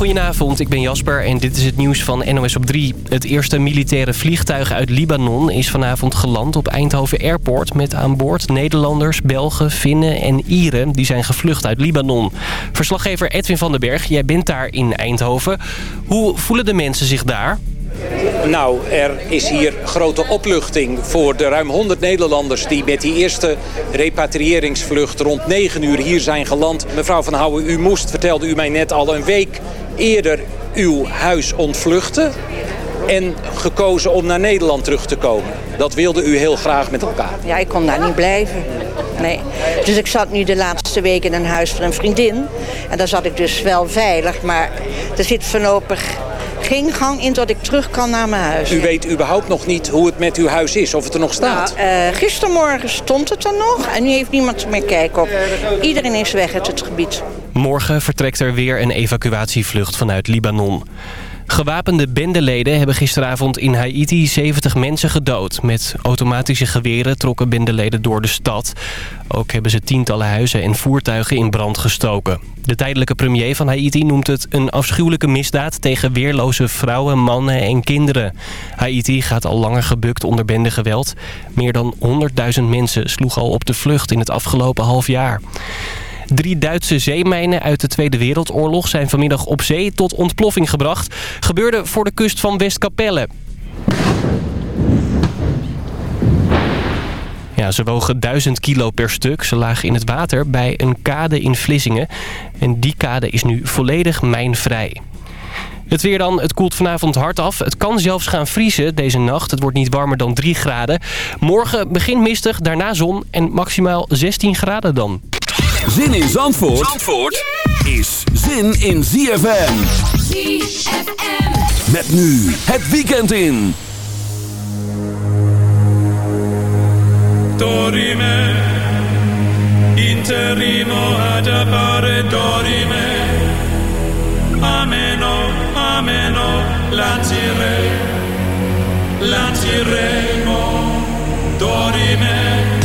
Goedenavond, ik ben Jasper en dit is het nieuws van NOS op 3. Het eerste militaire vliegtuig uit Libanon is vanavond geland op Eindhoven Airport... met aan boord Nederlanders, Belgen, Finnen en Ieren die zijn gevlucht uit Libanon. Verslaggever Edwin van den Berg, jij bent daar in Eindhoven. Hoe voelen de mensen zich daar? Nou, er is hier grote opluchting voor de ruim 100 Nederlanders... die met die eerste repatriëringsvlucht rond 9 uur hier zijn geland. Mevrouw Van Houwen, u moest, vertelde u mij net al, een week eerder uw huis ontvluchten... en gekozen om naar Nederland terug te komen. Dat wilde u heel graag met elkaar. Ja, ik kon daar niet blijven. Nee. Dus ik zat nu de laatste week in een huis van een vriendin. En daar zat ik dus wel veilig. Maar er zit voorlopig geen gang in dat ik terug kan naar mijn huis. U weet überhaupt nog niet hoe het met uw huis is, of het er nog staat? Nou, uh, gistermorgen stond het er nog en nu heeft niemand meer kijk op. Iedereen is weg uit het gebied. Morgen vertrekt er weer een evacuatievlucht vanuit Libanon. Gewapende bendeleden hebben gisteravond in Haiti 70 mensen gedood. Met automatische geweren trokken bendeleden door de stad. Ook hebben ze tientallen huizen en voertuigen in brand gestoken. De tijdelijke premier van Haiti noemt het een afschuwelijke misdaad... tegen weerloze vrouwen, mannen en kinderen. Haiti gaat al langer gebukt onder bendegeweld. Meer dan 100.000 mensen sloegen al op de vlucht in het afgelopen half jaar. Drie Duitse zeemijnen uit de Tweede Wereldoorlog zijn vanmiddag op zee tot ontploffing gebracht. Gebeurde voor de kust van Westkapelle. Ja, ze wogen 1000 kilo per stuk. Ze lagen in het water bij een kade in Vlissingen. En die kade is nu volledig mijnvrij. Het weer dan, het koelt vanavond hard af. Het kan zelfs gaan vriezen deze nacht. Het wordt niet warmer dan 3 graden. Morgen begint mistig, daarna zon en maximaal 16 graden dan. Zin in Zandvoort, Zandvoort is zin in ZFM. ZFM. Met nu het weekend in. Dorime, interimo ad appare dorime. Ameno, ameno, lancire, lanciremo, dorime.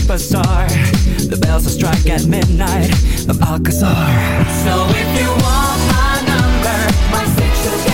superstar. The bells will strike at midnight of Alcazar. So if you want my number, my six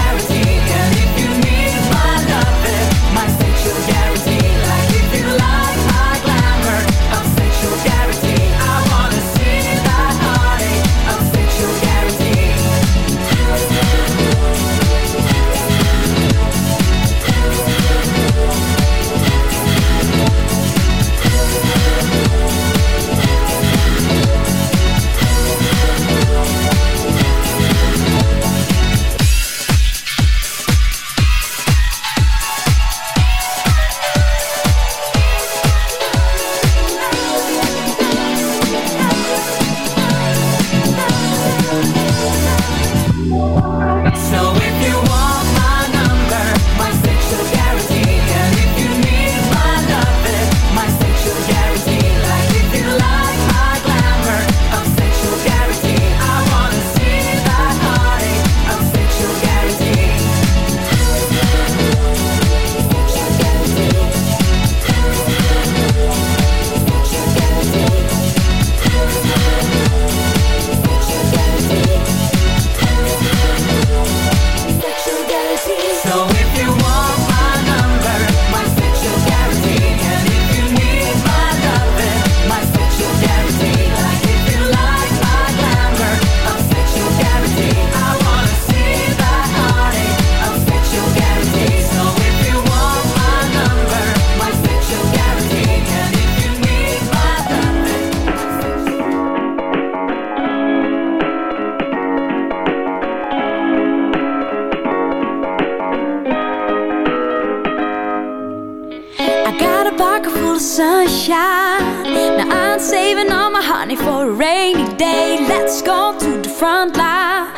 the sunshine. Now I'm saving all my honey for a rainy day. Let's go to the front line.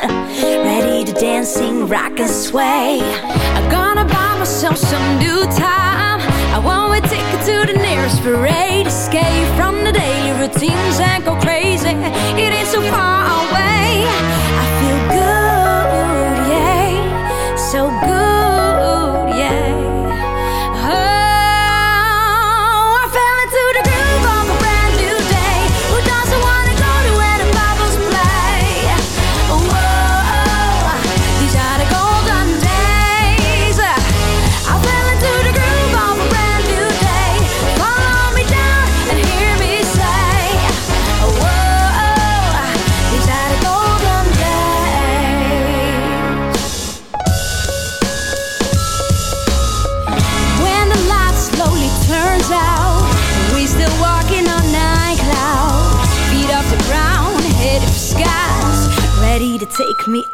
Ready to dance, sing, rock and sway. I'm gonna buy myself some new time. I want a ticket to the nearest parade. Escape from the daily routines and go crazy. It is so far away. I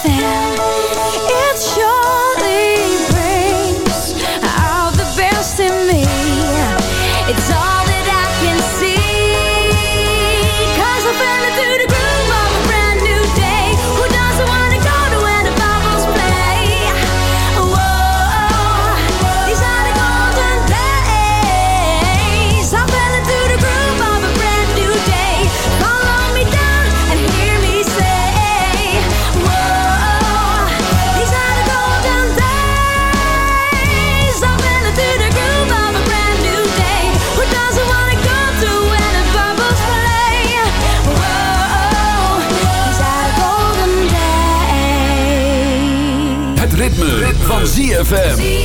fell ZFM.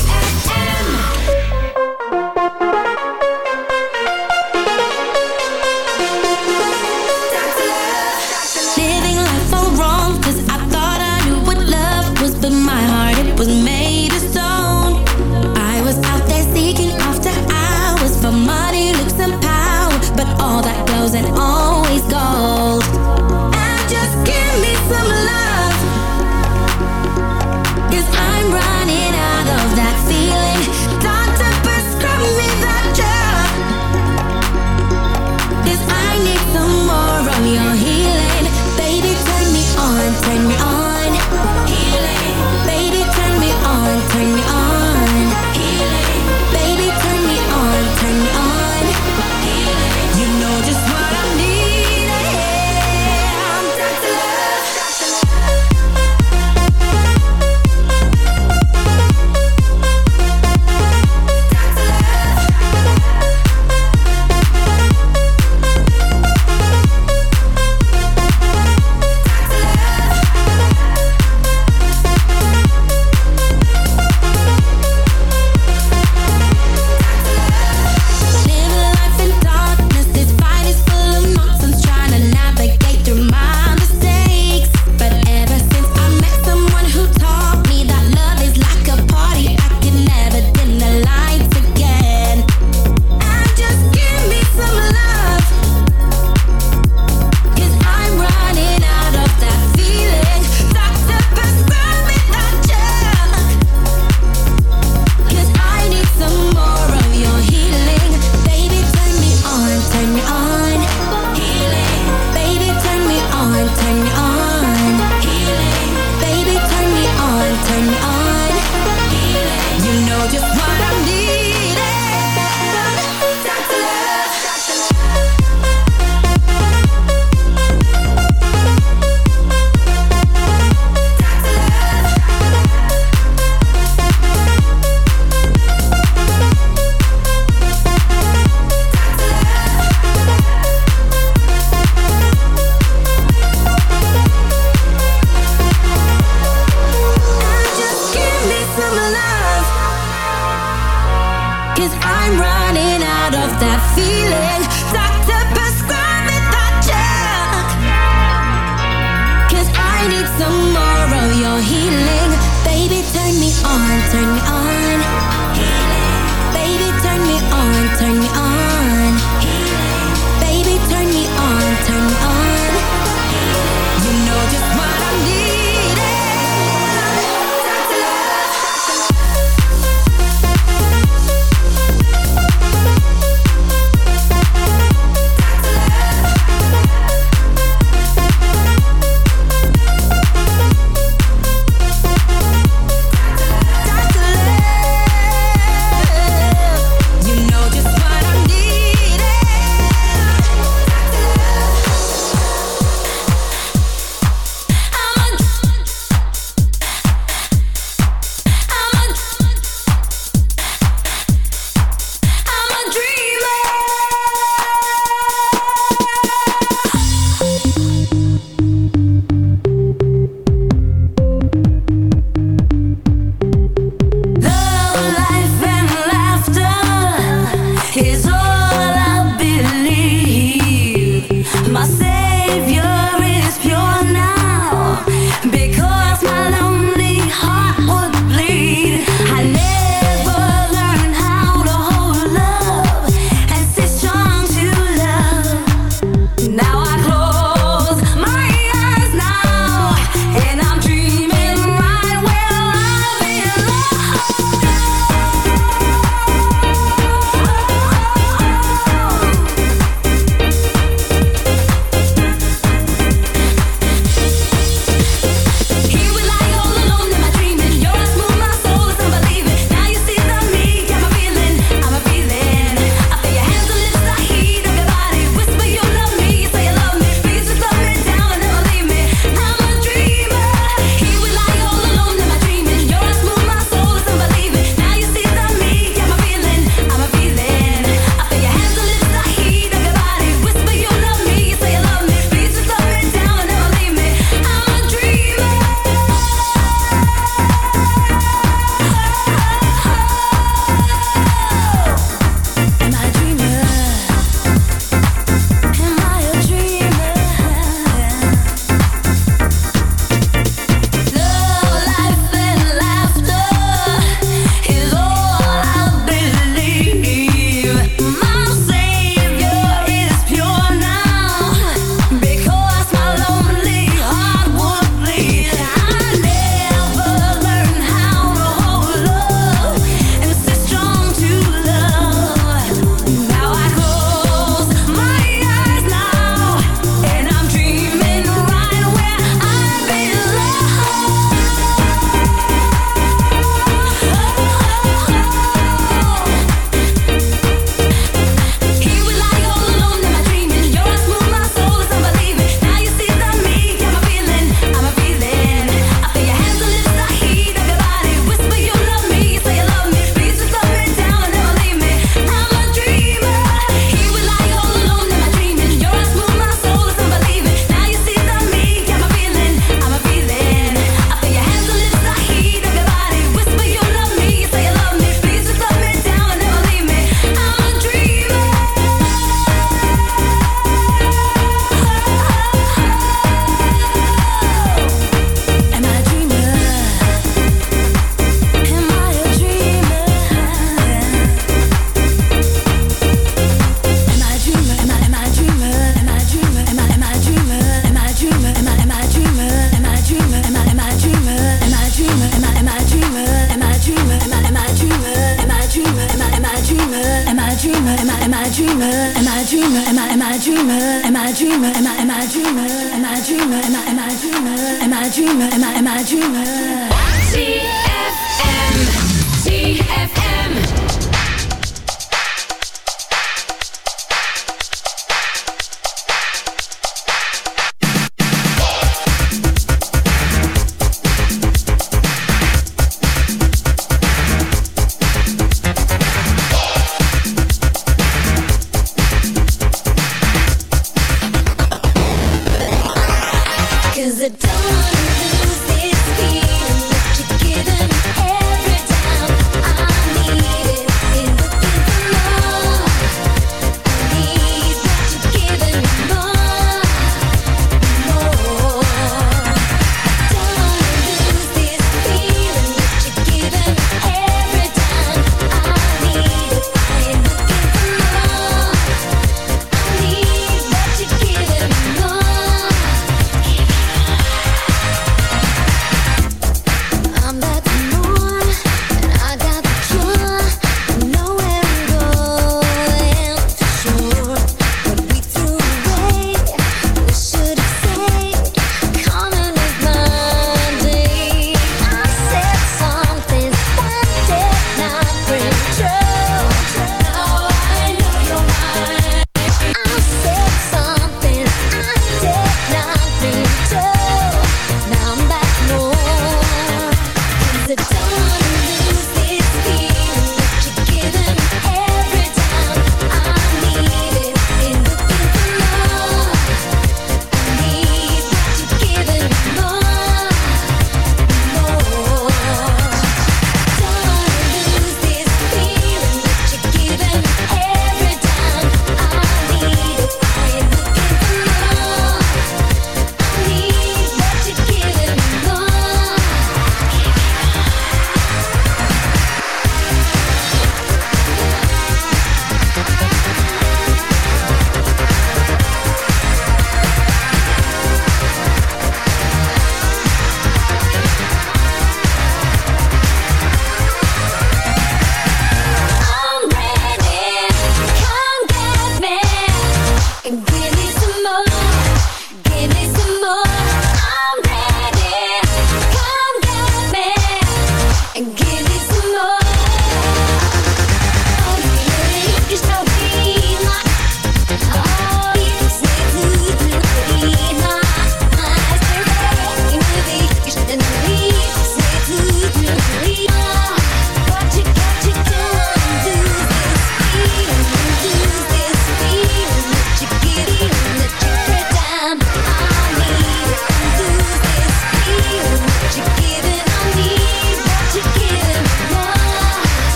Am I dreamer? Am I dreamer? Am I am I dreamer? Am I dreamer? Am I am I dreamer? Am I dreamer? Am I am I dreamer?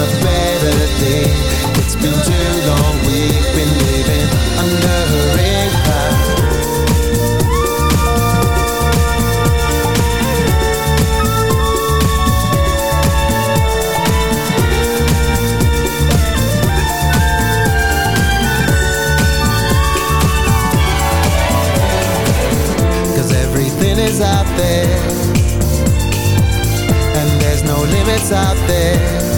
a better day. It's been too long, we've been living under a rock. out there And there's no limits out there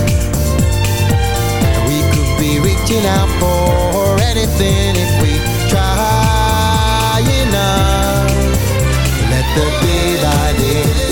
looking out for anything if we try enough. Let the day by day.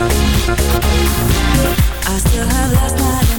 I still have last night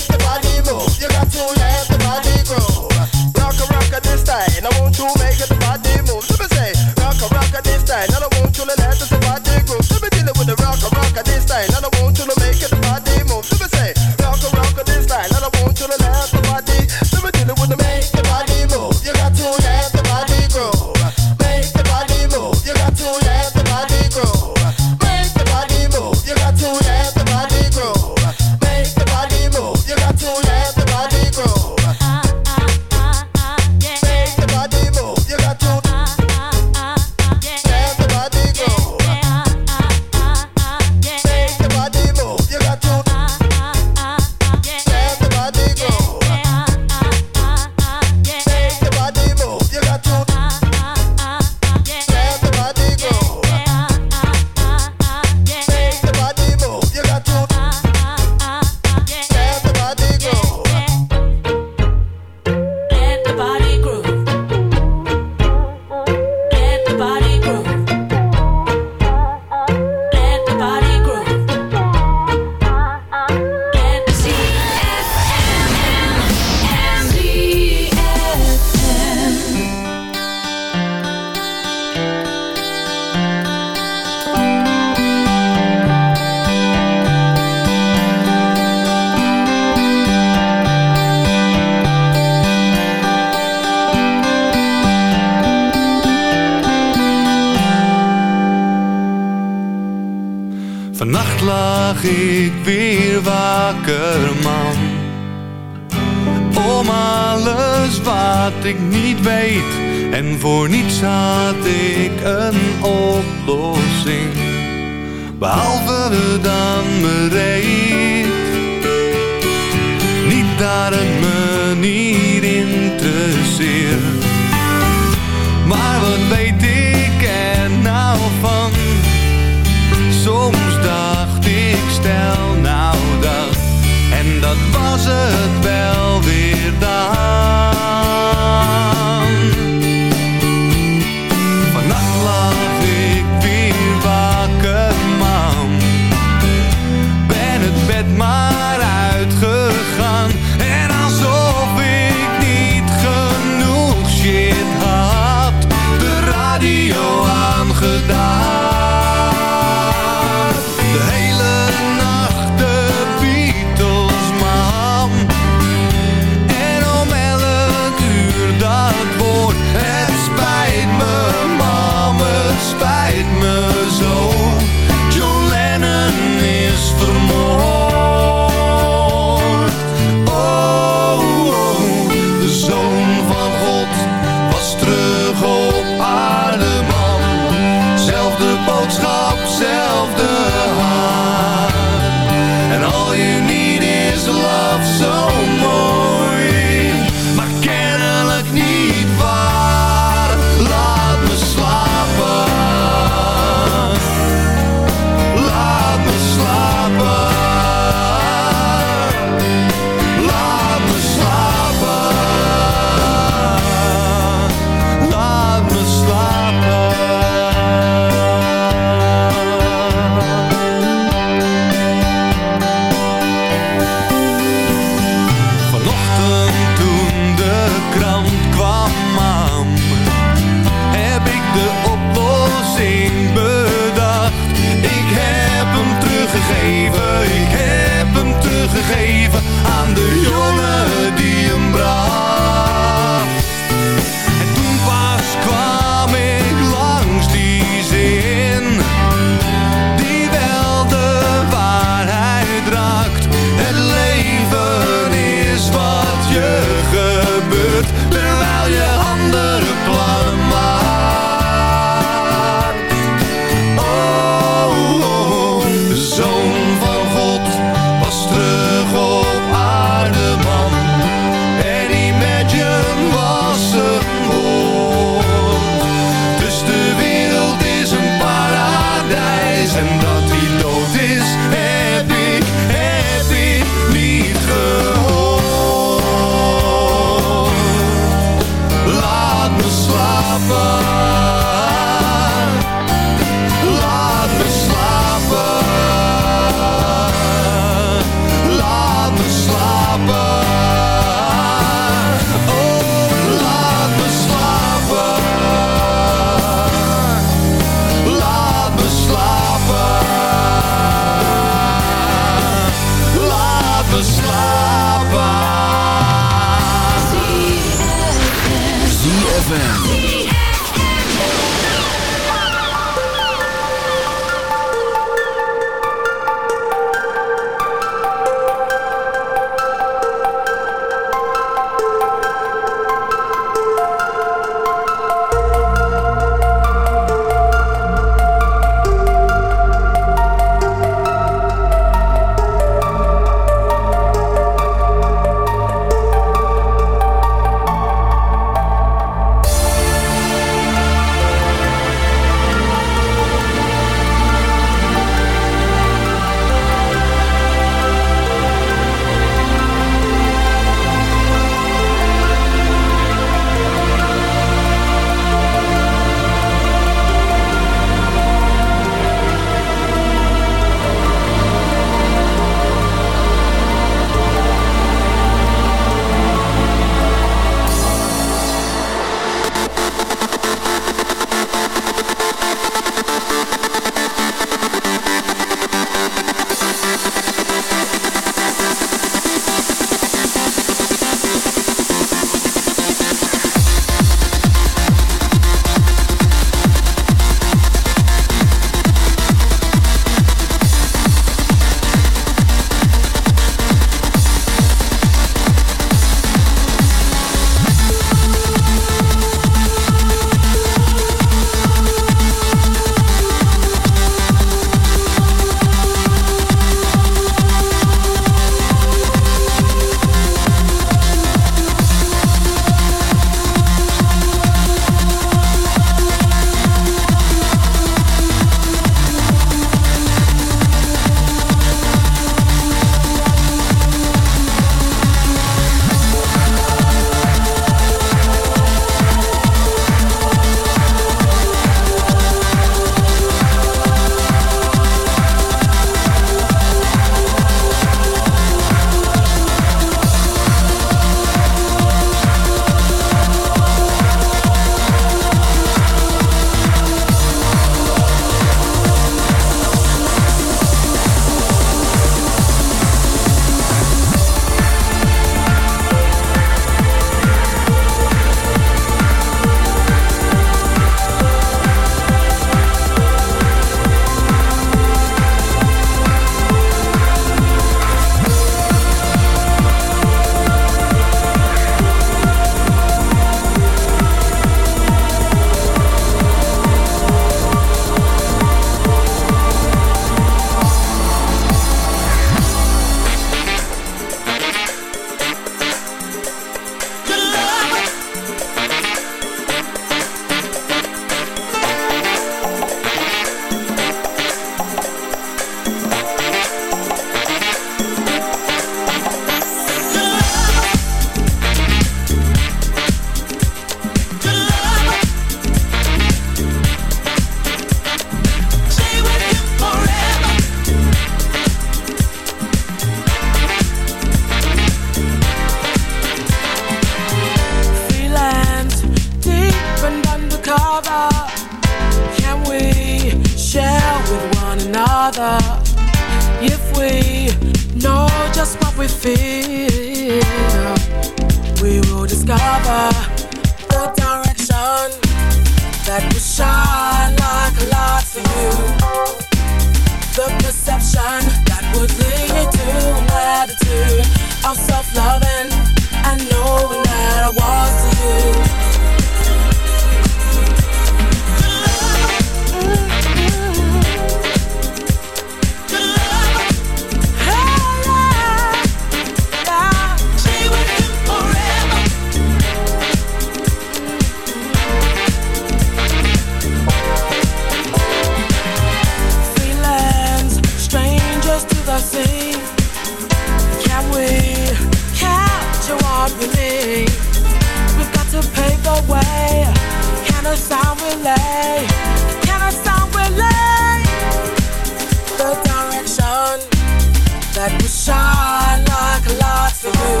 that would shine like lights for you.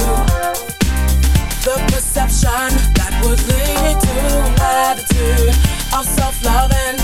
The perception that would lead to attitude of self-loving.